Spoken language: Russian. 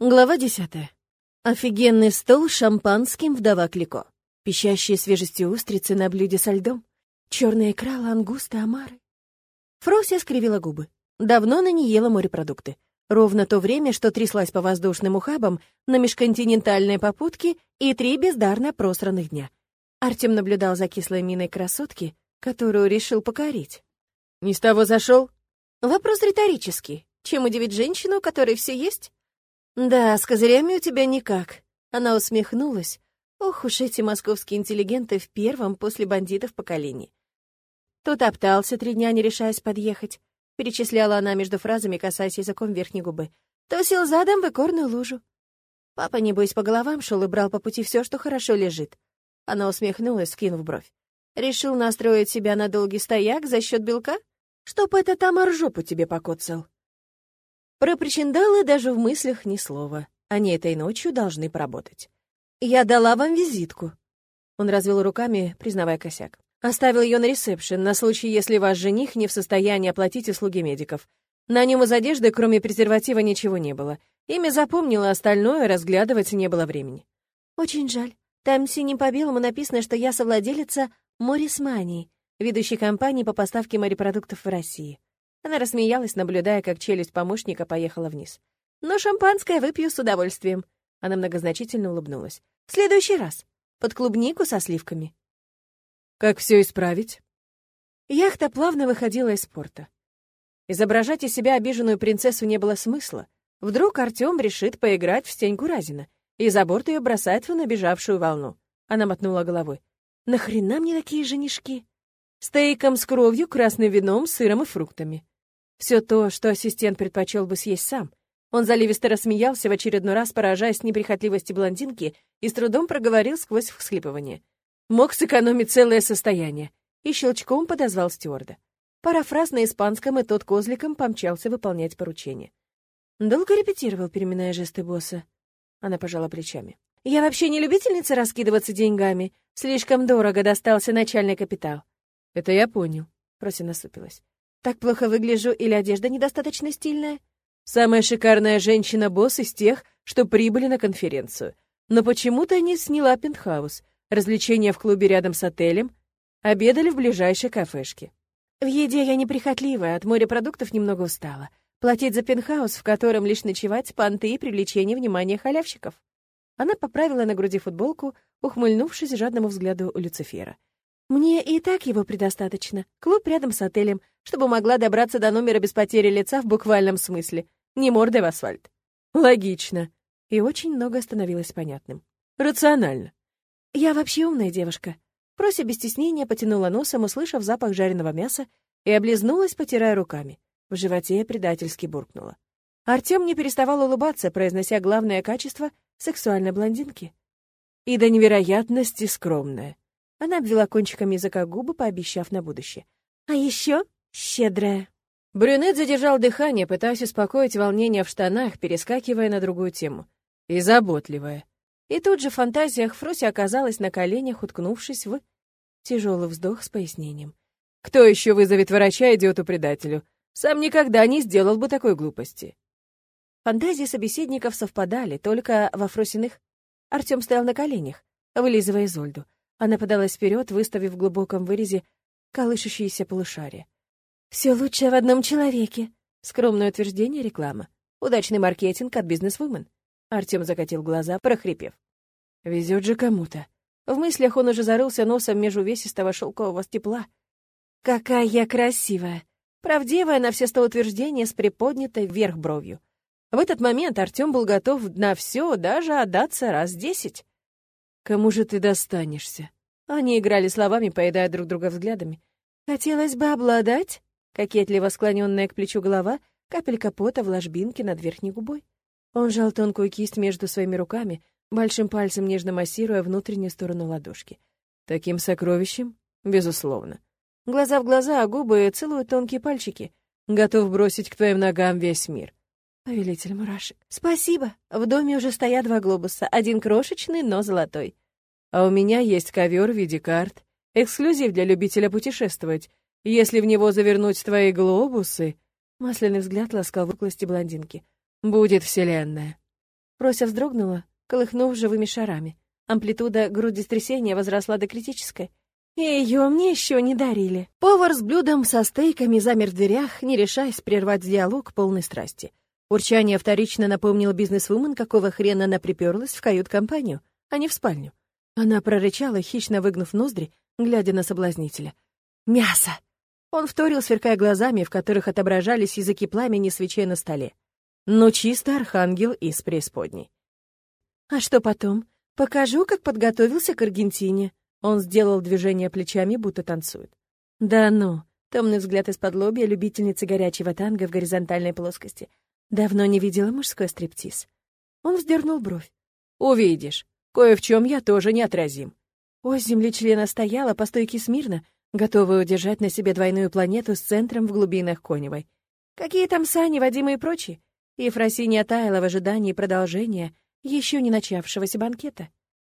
Глава десятая. Офигенный стол с шампанским вдова Клико. Пищащие свежестью устрицы на блюде со льдом. Черная икра, лангуста, омары. Фрося скривила губы. Давно она не ела морепродукты. Ровно то время, что тряслась по воздушным ухабам на межконтинентальной попутке и три бездарно просранных дня. Артем наблюдал за кислой миной красотки, которую решил покорить. «Не с того зашел?» Вопрос риторический. Чем удивить женщину, у которой все есть? «Да, с козырями у тебя никак». Она усмехнулась. Ох уж эти московские интеллигенты в первом после бандитов поколении. Тут оптался три дня, не решаясь подъехать. Перечисляла она между фразами, касаясь языком верхней губы. То сел задом в икорную лужу. Папа, небось, по головам шел и брал по пути все, что хорошо лежит. Она усмехнулась, скинув бровь. Решил настроить себя на долгий стояк за счет белка? Чтоб это там ржопу тебе покоцал. Про причиндалы даже в мыслях ни слова. Они этой ночью должны поработать. «Я дала вам визитку». Он развел руками, признавая косяк. Оставил ее на ресепшн, на случай, если ваш жених не в состоянии оплатить услуги медиков. На нем из одежды, кроме презерватива, ничего не было. Имя запомнила, остальное разглядывать не было времени. «Очень жаль. Там синим по белому написано, что я совладелица Морис ведущей компании по поставке морепродуктов в России. Она рассмеялась, наблюдая, как челюсть помощника поехала вниз. «Но шампанское выпью с удовольствием». Она многозначительно улыбнулась. «В следующий раз. Под клубнику со сливками». «Как все исправить?» Яхта плавно выходила из порта. Изображать из себя обиженную принцессу не было смысла. Вдруг Артем решит поиграть в стеньку Разина, и за борт ее бросает в набежавшую волну. Она мотнула головой. «Нахрена мне такие женишки?» Стейком с кровью, красным вином, сыром и фруктами. Все то, что ассистент предпочел бы съесть сам. Он заливисто рассмеялся в очередной раз, поражаясь неприхотливости блондинки, и с трудом проговорил сквозь всхлипывание. Мог сэкономить целое состояние. И щелчком подозвал стюарда. Парафраз на испанском, и тот козликом помчался выполнять поручение. Долго репетировал, переминая жесты босса. Она пожала плечами. «Я вообще не любительница раскидываться деньгами. Слишком дорого достался начальный капитал». «Это я понял», — Прося насупилась. Так плохо выгляжу или одежда недостаточно стильная? Самая шикарная женщина-босс из тех, что прибыли на конференцию. Но почему-то не сняла пентхаус, развлечения в клубе рядом с отелем, обедали в ближайшей кафешке. В еде я неприхотливая, от морепродуктов немного устала. Платить за пентхаус, в котором лишь ночевать, понты и привлечение внимания халявщиков. Она поправила на груди футболку, ухмыльнувшись жадному взгляду Люцифера. Мне и так его предостаточно. Клуб рядом с отелем, чтобы могла добраться до номера без потери лица в буквальном смысле. Не мордой в асфальт. Логично. И очень много становилось понятным. Рационально. Я вообще умная девушка. Прося без стеснения потянула носом, услышав запах жареного мяса, и облизнулась, потирая руками. В животе предательски буркнула. Артем не переставал улыбаться, произнося главное качество сексуальной блондинки. И до невероятности скромная. Она обвела кончиком языка губы, пообещав на будущее. «А еще щедрая». Брюнет задержал дыхание, пытаясь успокоить волнение в штанах, перескакивая на другую тему. «И заботливая». И тут же в фантазиях Фроси оказалась на коленях, уткнувшись в тяжелый вздох с пояснением. «Кто еще вызовет врача идиоту-предателю? Сам никогда не сделал бы такой глупости». Фантазии собеседников совпадали, только во Фросиных Артем стоял на коленях, вылизывая Зольду. Она подалась вперед, выставив в глубоком вырезе колышущиеся полушария. «Все лучшее в одном человеке!» Скромное утверждение реклама. Удачный маркетинг от бизнес-вумен. Артем закатил глаза, прохрипев. Везет же кому-то. В мыслях он уже зарылся носом между увесистого шелкового степла. «Какая я красивая!» Правдивая на все сто утверждения с приподнятой вверх бровью. В этот момент Артем был готов на все, даже отдаться раз десять. Кому же ты достанешься? Они играли словами, поедая друг друга взглядами. Хотелось бы обладать, кокетливо склоненная к плечу голова, капелька пота в ложбинке над верхней губой. Он жал тонкую кисть между своими руками, большим пальцем нежно массируя внутреннюю сторону ладошки. Таким сокровищем? Безусловно. Глаза в глаза, а губы целуют тонкие пальчики. Готов бросить к твоим ногам весь мир. Повелитель мурашек. Спасибо. В доме уже стоят два глобуса. Один крошечный, но золотой. А у меня есть ковер в виде карт. Эксклюзив для любителя путешествовать. Если в него завернуть твои глобусы... Масляный взгляд ласкал в выклости блондинки. Будет вселенная. Фрося вздрогнула, колыхнув живыми шарами. Амплитуда грудистрясения возросла до критической. И ее мне еще не дарили. Повар с блюдом со стейками замер в дверях, не решаясь прервать диалог полной страсти. Урчание вторично напомнил бизнесвумен, какого хрена она приперлась в кают-компанию, а не в спальню. Она прорычала, хищно выгнув ноздри, глядя на соблазнителя. «Мясо!» Он вторил, сверкая глазами, в которых отображались языки пламени свечей на столе. «Ну, чисто архангел из преисподней». «А что потом? Покажу, как подготовился к Аргентине». Он сделал движение плечами, будто танцует. «Да ну!» — томный взгляд из-под лобья любительницы горячего танго в горизонтальной плоскости. «Давно не видела мужской стриптиз». Он вздернул бровь. «Увидишь. Кое в чем я тоже неотразим». Ось земли члена стояла по стойке смирно, готовая удержать на себе двойную планету с центром в глубинах Коневой. Какие там сани, Вадима и прочие? Ефросинья таяла в ожидании продолжения еще не начавшегося банкета.